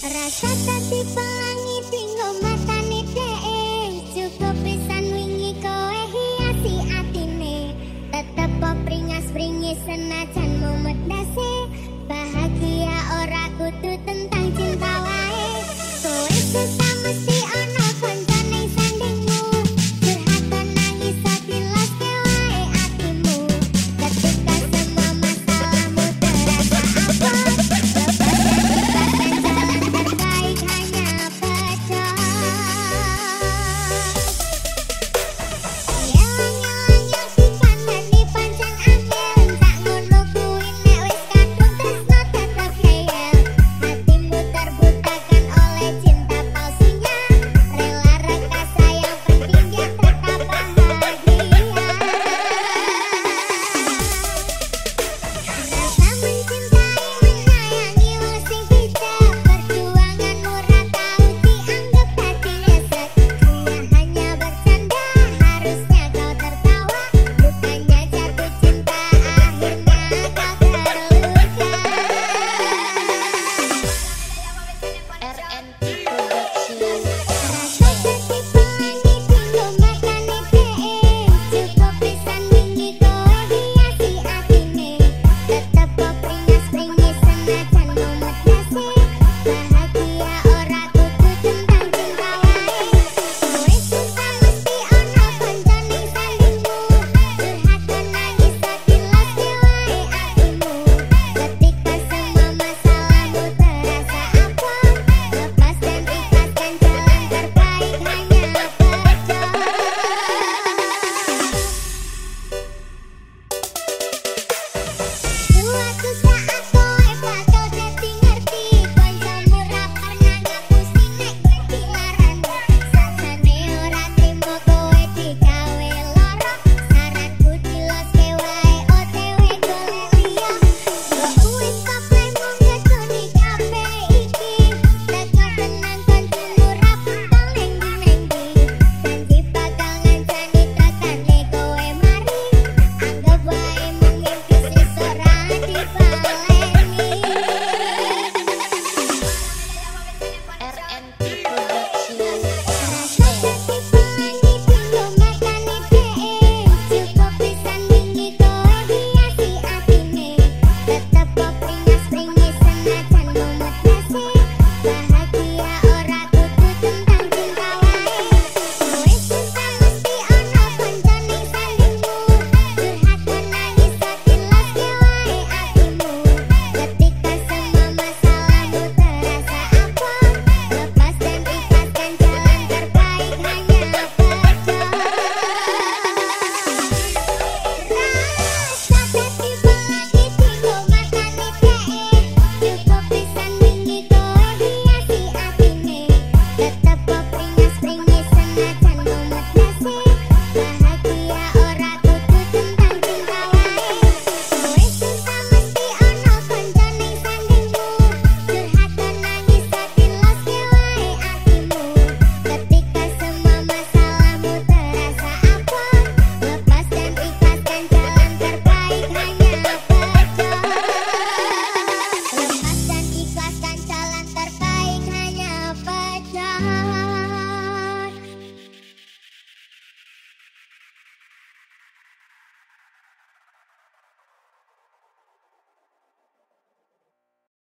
Rasa tadi pelangi tinggal